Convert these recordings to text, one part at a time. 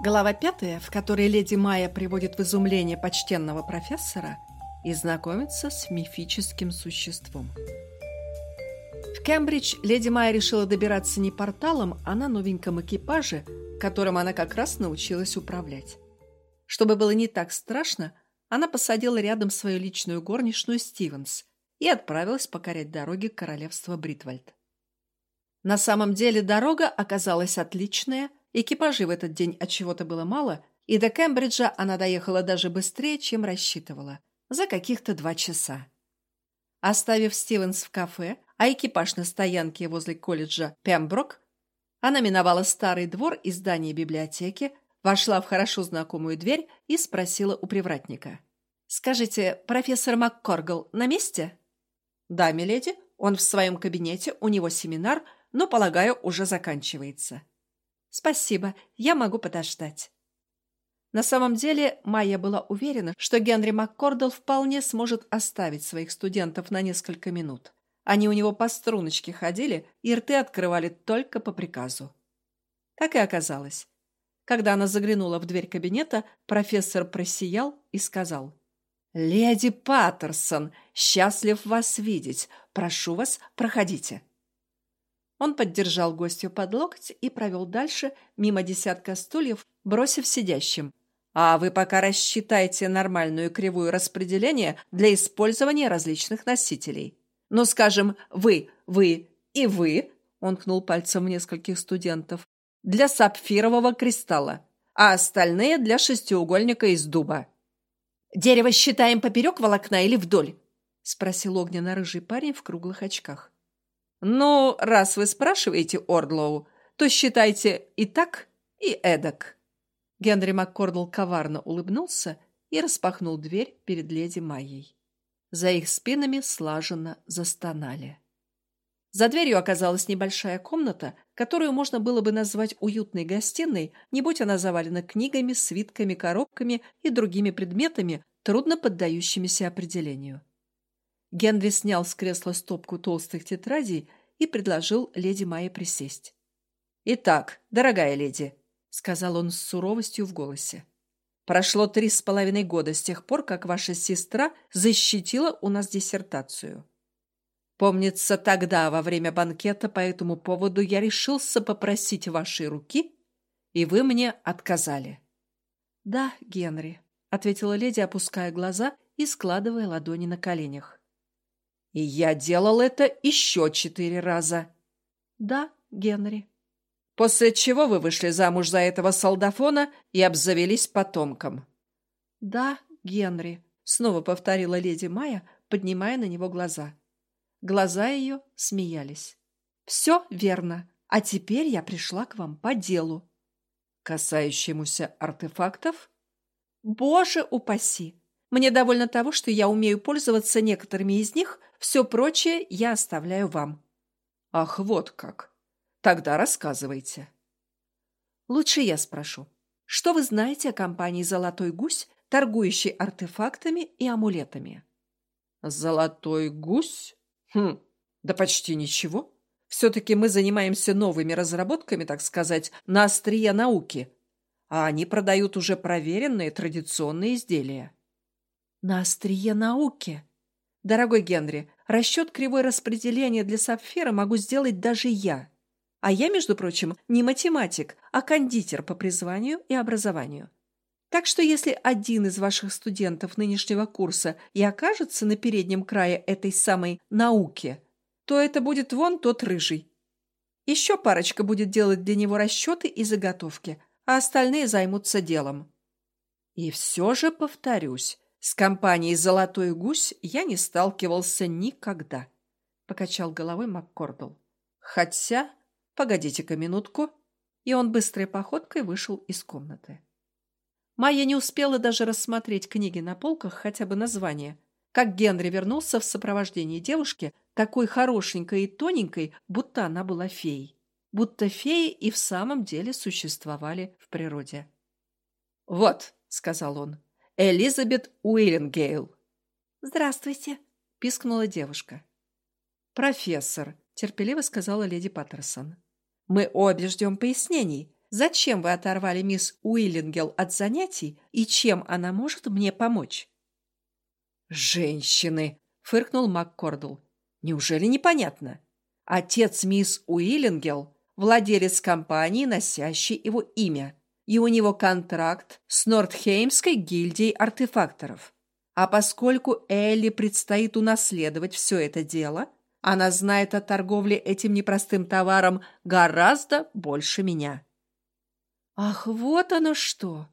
Глава пятая, в которой леди Майя приводит в изумление почтенного профессора и знакомится с мифическим существом. В Кембридж леди Майя решила добираться не порталом, а на новеньком экипаже, которым она как раз научилась управлять. Чтобы было не так страшно, она посадила рядом свою личную горничную Стивенс и отправилась покорять дороги королевства Бритвальд. На самом деле дорога оказалась отличная – Экипажей в этот день от чего-то было мало, и до Кембриджа она доехала даже быстрее, чем рассчитывала, за каких-то два часа. Оставив Стивенс в кафе, а экипаж на стоянке возле колледжа Пемброк, она миновала старый двор и здание библиотеки, вошла в хорошо знакомую дверь и спросила у привратника. «Скажите, профессор МакКоргл на месте?» «Да, миледи, он в своем кабинете, у него семинар, но, полагаю, уже заканчивается». «Спасибо, я могу подождать». На самом деле, Майя была уверена, что Генри МакКордл вполне сможет оставить своих студентов на несколько минут. Они у него по струночке ходили и рты открывали только по приказу. Так и оказалось. Когда она заглянула в дверь кабинета, профессор просиял и сказал. «Леди Паттерсон, счастлив вас видеть. Прошу вас, проходите». Он поддержал гостью под локоть и провел дальше, мимо десятка стульев, бросив сидящим. «А вы пока рассчитайте нормальную кривую распределение для использования различных носителей. Ну, скажем, вы, вы и вы», он кнул пальцем в нескольких студентов, «для сапфирового кристалла, а остальные для шестиугольника из дуба». «Дерево считаем поперек волокна или вдоль?» — спросил огненно-рыжий парень в круглых очках. «Ну, раз вы спрашиваете, Ордлоу, то считайте и так, и эдак». Генри МакКордл коварно улыбнулся и распахнул дверь перед леди Майей. За их спинами слаженно застонали. За дверью оказалась небольшая комната, которую можно было бы назвать уютной гостиной, не будь она завалена книгами, свитками, коробками и другими предметами, трудно поддающимися определению. Генри снял с кресла стопку толстых тетрадей и предложил леди Майе присесть. «Итак, дорогая леди», — сказал он с суровостью в голосе, «прошло три с половиной года с тех пор, как ваша сестра защитила у нас диссертацию. Помнится, тогда, во время банкета по этому поводу, я решился попросить вашей руки, и вы мне отказали». «Да, Генри», — ответила леди, опуская глаза и складывая ладони на коленях. И я делал это еще четыре раза. Да, Генри. После чего вы вышли замуж за этого солдафона и обзавелись потомком. Да, Генри, снова повторила леди Майя, поднимая на него глаза. Глаза ее смеялись. Все верно. А теперь я пришла к вам по делу. Касающемуся артефактов? Боже упаси! Мне довольно того, что я умею пользоваться некоторыми из них, все прочее я оставляю вам». «Ах, вот как! Тогда рассказывайте». «Лучше я спрошу. Что вы знаете о компании «Золотой гусь», торгующей артефактами и амулетами?» «Золотой гусь? Хм, да почти ничего. Все-таки мы занимаемся новыми разработками, так сказать, на острие науки, а они продают уже проверенные традиционные изделия». «На острие науки?» Дорогой Генри, расчет кривой распределения для сапфира могу сделать даже я. А я, между прочим, не математик, а кондитер по призванию и образованию. Так что если один из ваших студентов нынешнего курса и окажется на переднем крае этой самой науки, то это будет вон тот рыжий. Еще парочка будет делать для него расчеты и заготовки, а остальные займутся делом. И все же повторюсь, с компанией «Золотой гусь» я не сталкивался никогда, — покачал головой МакКордл. Хотя, погодите-ка минутку. И он быстрой походкой вышел из комнаты. Майя не успела даже рассмотреть книги на полках, хотя бы название, как Генри вернулся в сопровождении девушки, такой хорошенькой и тоненькой, будто она была феей. Будто феи и в самом деле существовали в природе. «Вот», — сказал он, Элизабет Уиллингейл. «Здравствуйте», — пискнула девушка. «Профессор», — терпеливо сказала леди Паттерсон. «Мы обе ждем пояснений. зачем вы оторвали мисс Уиллингел от занятий и чем она может мне помочь?» «Женщины!» — фыркнул МакКордл. «Неужели непонятно? Отец мисс Уиллингел — владелец компании, носящей его имя, и у него контракт с Нордхеймской гильдией артефакторов. А поскольку Элли предстоит унаследовать все это дело, она знает о торговле этим непростым товаром гораздо больше меня. Ах, вот оно что!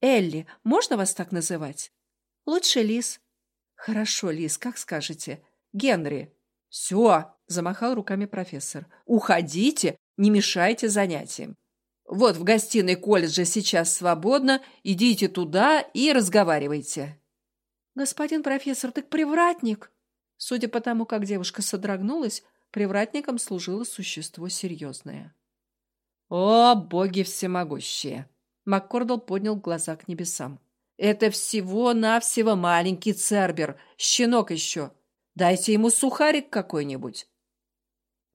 Элли, можно вас так называть? Лучше Лис. Хорошо, Лис, как скажете. Генри. Все, замахал руками профессор. Уходите, не мешайте занятиям. Вот в гостиной колледжа сейчас свободно, идите туда и разговаривайте. Господин профессор, так привратник. Судя по тому, как девушка содрогнулась, привратником служило существо серьезное. «О, боги всемогущие!» Маккордал поднял глаза к небесам. «Это всего-навсего маленький цербер, щенок еще. Дайте ему сухарик какой-нибудь».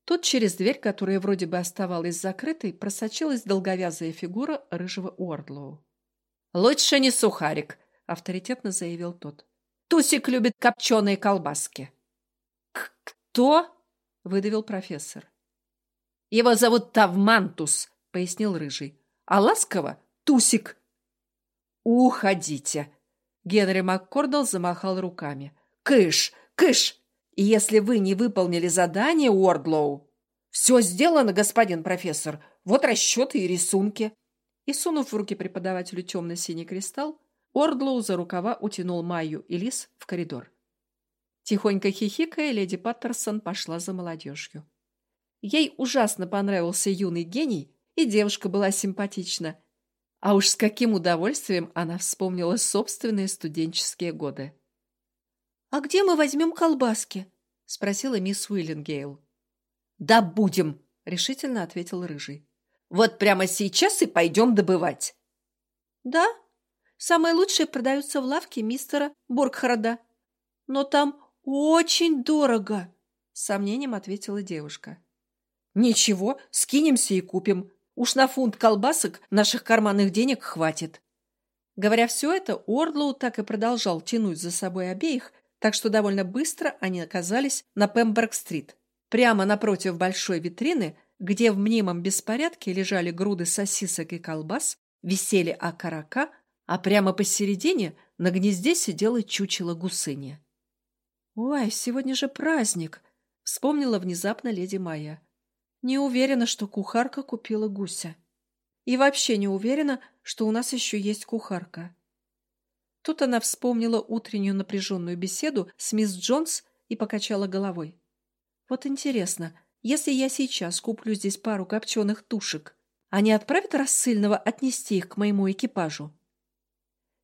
Тут через дверь, которая вроде бы оставалась закрытой, просочилась долговязая фигура рыжего Уордлоу. «Лучше не сухарик», — авторитетно заявил тот. «Тусик любит копченые колбаски». «Кто?» — выдавил профессор. «Его зовут Тавмантус», — пояснил Рыжий. «А ласково — Тусик». «Уходите!» — Генри МакКордал замахал руками. «Кыш! Кыш! И если вы не выполнили задание, Уордлоу...» «Все сделано, господин профессор. Вот расчеты и рисунки». И, сунув в руки преподавателю темно-синий кристалл, Уордлоу за рукава утянул Майю и Лис в коридор. Тихонько хихикая, леди Паттерсон пошла за молодежью. Ей ужасно понравился юный гений, и девушка была симпатична. А уж с каким удовольствием она вспомнила собственные студенческие годы. «А где мы возьмем колбаски?» — спросила мисс Уиллингейл. «Да будем!» — решительно ответил Рыжий. «Вот прямо сейчас и пойдем добывать!» «Да, самые лучшие продаются в лавке мистера Боргхарда. Но там очень дорого!» — с сомнением ответила девушка. «Ничего, скинемся и купим. Уж на фунт колбасок наших карманных денег хватит». Говоря все это, Уордлоу так и продолжал тянуть за собой обеих, так что довольно быстро они оказались на Пемберг-стрит. Прямо напротив большой витрины, где в мнимом беспорядке лежали груды сосисок и колбас, висели окорока, а прямо посередине на гнезде сидела чучело гусыни. «Ой, сегодня же праздник!» — вспомнила внезапно леди Майя. Не уверена, что кухарка купила гуся. И вообще не уверена, что у нас еще есть кухарка. Тут она вспомнила утреннюю напряженную беседу с мисс Джонс и покачала головой. Вот интересно, если я сейчас куплю здесь пару копченых тушек, они отправят рассыльного отнести их к моему экипажу?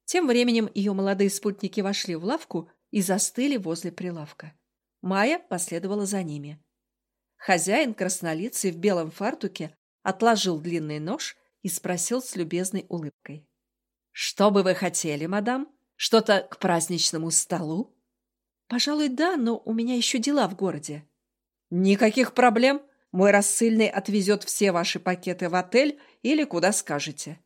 Тем временем ее молодые спутники вошли в лавку и застыли возле прилавка. Майя последовала за ними. Хозяин, краснолицый в белом фартуке, отложил длинный нож и спросил с любезной улыбкой. «Что бы вы хотели, мадам? Что-то к праздничному столу?» «Пожалуй, да, но у меня еще дела в городе». «Никаких проблем. Мой рассыльный отвезет все ваши пакеты в отель или куда скажете».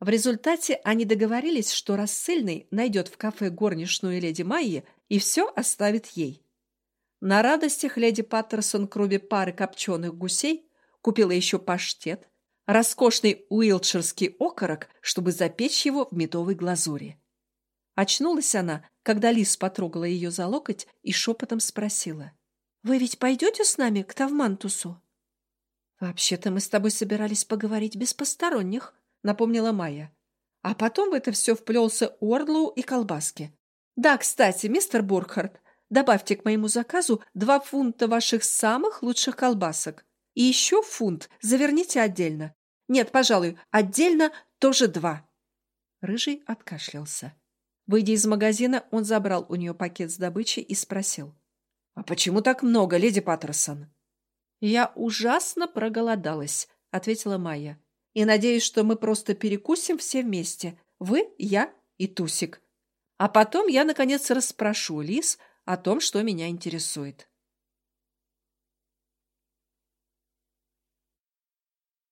В результате они договорились, что рассыльный найдет в кафе горничную леди Майи и все оставит ей. На радостях леди Паттерсон, кроме пары копченых гусей, купила еще паштет, роскошный уилтширский окорок, чтобы запечь его в медовой глазури. Очнулась она, когда Лис потрогала ее за локоть и шепотом спросила. «Вы ведь пойдете с нами к Тавмантусу?» «Вообще-то мы с тобой собирались поговорить без посторонних», — напомнила Майя. А потом в это все вплелся Уордлоу и колбаски. «Да, кстати, мистер Буркхарт, Добавьте к моему заказу два фунта ваших самых лучших колбасок. И еще фунт заверните отдельно. Нет, пожалуй, отдельно тоже два». Рыжий откашлялся. Выйдя из магазина, он забрал у нее пакет с добычей и спросил. «А почему так много, леди Паттерсон?» «Я ужасно проголодалась», — ответила Майя. «И надеюсь, что мы просто перекусим все вместе. Вы, я и Тусик. А потом я, наконец, расспрошу Лис, о том, что меня интересует.